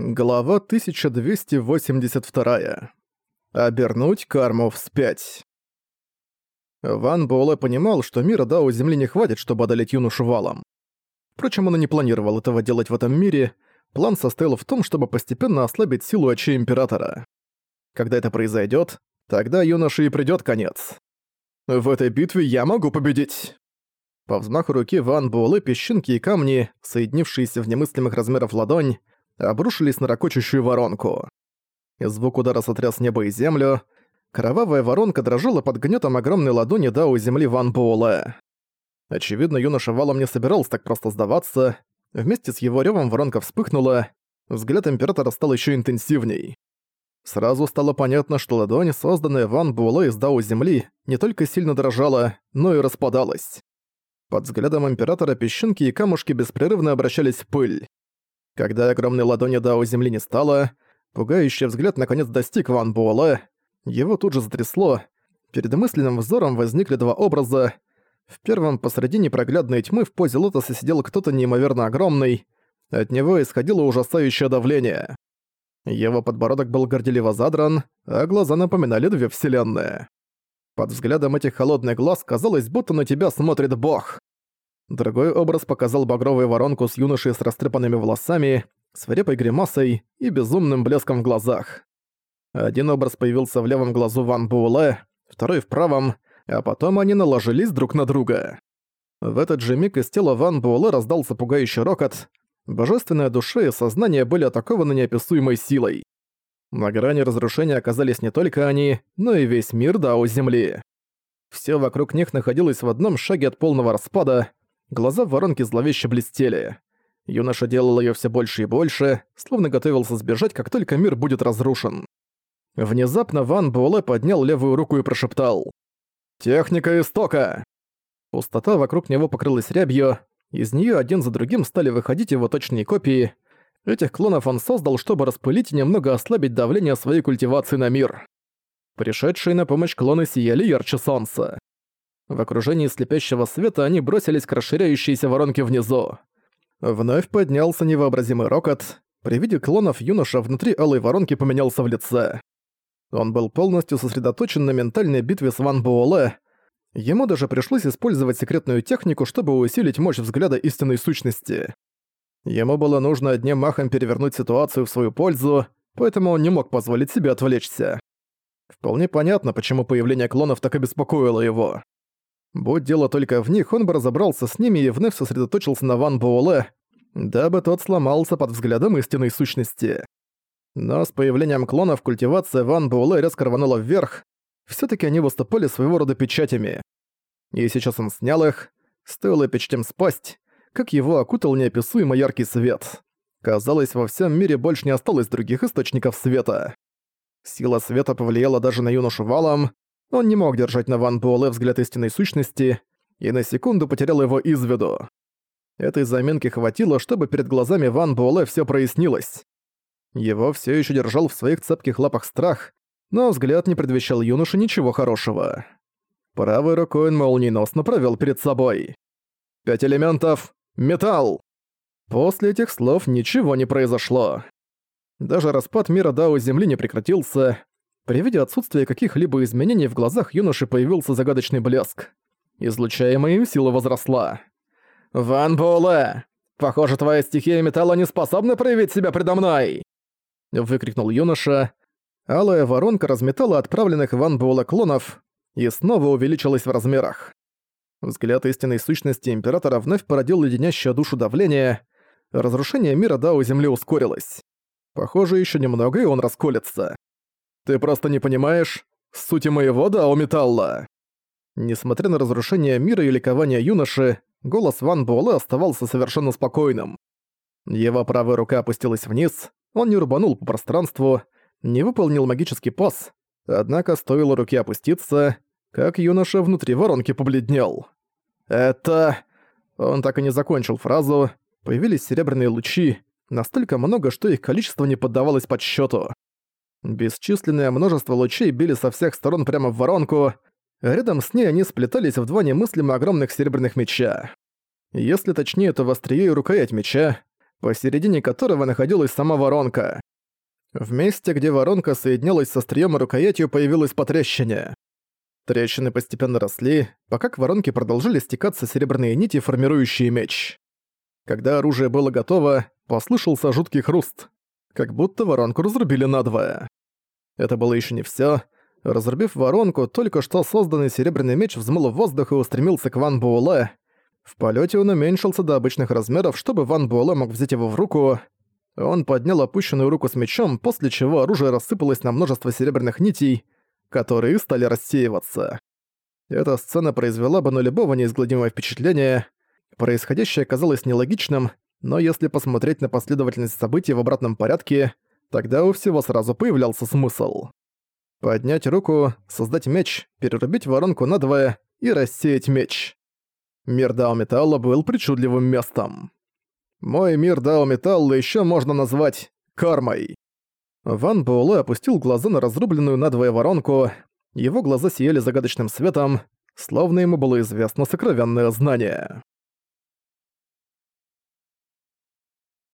Глава 1282. Обернуть карму вспять. Ван Буэлэ понимал, что мира Дао Земли не хватит, чтобы одолеть юношу валом. Впрочем, он и не планировал этого делать в этом мире, план состоял в том, чтобы постепенно ослабить силу очей Императора. Когда это произойдет, тогда юноше и придёт конец. В этой битве я могу победить. По взмаху руки Ван Буэлэ песчинки и камни, соединившиеся в немыслимых размеров ладонь, обрушились на ракочущую воронку. Звук удара сотряс небо и землю. Кровавая воронка дрожала под гнетом огромной ладони Дао земли Ван Буэлэ. Очевидно, юноша валом не собирался так просто сдаваться. Вместе с его ревом воронка вспыхнула, взгляд Императора стал еще интенсивней. Сразу стало понятно, что ладонь, созданная Ван Буэлэ из Дао Земли, не только сильно дрожала, но и распадалась. Под взглядом Императора песчинки и камушки беспрерывно обращались в пыль. Когда огромной ладони Дао земли не стало, пугающий взгляд наконец достиг Ван Буэлэ. Его тут же затрясло. Перед мысленным взором возникли два образа. В первом посредине проглядной тьмы в позе лотоса сидел кто-то неимоверно огромный. От него исходило ужасающее давление. Его подбородок был горделиво задран, а глаза напоминали две вселенные. Под взглядом этих холодных глаз казалось, будто на тебя смотрит Бог. Другой образ показал багровую воронку с юношей с растрепанными волосами, свирепой гримасой и безумным блеском в глазах. Один образ появился в левом глазу Ван Буэлэ, второй в правом, а потом они наложились друг на друга. В этот же миг из тела Ван Буэлэ раздался пугающий рокот. Божественная душа и сознание были атакованы неописуемой силой. На грани разрушения оказались не только они, но и весь мир Дао Земли. Все вокруг них находилось в одном шаге от полного распада, Глаза в воронке зловеще блестели. Юноша делал её всё больше и больше, словно готовился сбежать, как только мир будет разрушен. Внезапно Ван Буэлэ поднял левую руку и прошептал. «Техника истока!» Пустота вокруг него покрылась рябью, из неё один за другим стали выходить его точные копии. Этих клонов он создал, чтобы распылить и немного ослабить давление своей культивации на мир. Пришедшие на помощь клоны сияли ярче солнца. В окружении слепящего света они бросились к расширяющейся воронке внизу. Вновь поднялся невообразимый рокот. При виде клонов юноша внутри алой воронки поменялся в лице. Он был полностью сосредоточен на ментальной битве с Ван Буэлэ. Ему даже пришлось использовать секретную технику, чтобы усилить мощь взгляда истинной сущности. Ему было нужно одним махом перевернуть ситуацию в свою пользу, поэтому он не мог позволить себе отвлечься. Вполне понятно, почему появление клонов так обеспокоило его. Будь дело только в них, он бы разобрался с ними и вновь сосредоточился на Ван Буэлэ, дабы тот сломался под взглядом истинной сущности. Но с появлением клонов культивация Ван Буэлэ резко рванула вверх, все таки они выступали своего рода печатями. И сейчас он снял их, стоило печатям спасть, как его окутал неописуемо яркий свет. Казалось, во всем мире больше не осталось других источников света. Сила света повлияла даже на юношу валом, он не мог держать на Ван Буэлэ взгляд истинной сущности и на секунду потерял его из виду. Этой заминки хватило, чтобы перед глазами Ван Буэлэ всё прояснилось. Его всё ещё держал в своих цепких лапах страх, но взгляд не предвещал юноше ничего хорошего. Правой рукой он молниеносно провёл перед собой. «Пять элементов! Металл!» После этих слов ничего не произошло. Даже распад мира Дао Земли не прекратился, при виде отсутствия каких-либо изменений в глазах юноши появился загадочный блеск. Излучаемая им сила возросла. «Ван Буэлэ! Похоже, твоя стихия металла не способна проявить себя предо мной!» Выкрикнул юноша. Алая воронка разметала отправленных Ван Буэлэ клонов и снова увеличилась в размерах. Взгляд истинной сущности Императора вновь породил леденящее душу давление. Разрушение мира Дао Земли ускорилось. Похоже, еще немного, и он расколется. Ты просто не понимаешь сути моего дао металла. Несмотря на разрушение мира и ликование юноши, голос Ван Буэлэ оставался совершенно спокойным. Его правая рука опустилась вниз, он не рубанул по пространству, не выполнил магический пас, однако стоило руке опуститься, как юноша внутри воронки побледнел. «Это...» Он так и не закончил фразу, появились серебряные лучи, настолько много, что их количество не поддавалось подсчету. Бесчисленное множество лучей били со всех сторон прямо в воронку, рядом с ней они сплетались в два немыслимо огромных серебряных меча. Если точнее, то в острие и рукоять меча. посередине которого находилась сама воронка. В месте, где воронка соединялась со стрием и рукоятью, появилось потрещине. Трещины постепенно росли, пока к воронке продолжили стекаться серебряные нити, формирующие меч. Когда оружие было готово, послышался жуткий хруст, как будто воронку разрубили надвое. Это было еще не все. Разрубив воронку, только что созданный серебряный меч взмыл в воздух и устремился к Ван Буэлэ. В полете он уменьшился до обычных размеров, чтобы Ван Буэлэ мог взять его в руку. Он поднял опущенную руку с мечом, после чего оружие рассыпалось на множество серебряных нитей, которые стали рассеиваться. Эта сцена произвела бы на любого неизгладимое впечатление. Происходящее казалось нелогичным, но если посмотреть на последовательность событий в обратном порядке, тогда у всего сразу появлялся смысл. Поднять руку, создать меч, перерубить воронку надвое и рассеять меч. Мир Дао Металла был причудливым местом. Мой мир Дао Металла еще можно назвать кармой. Ван Буэлэ опустил глаза на разрубленную надвое воронку, его глаза сияли загадочным светом, словно ему было известно сокровенное знание.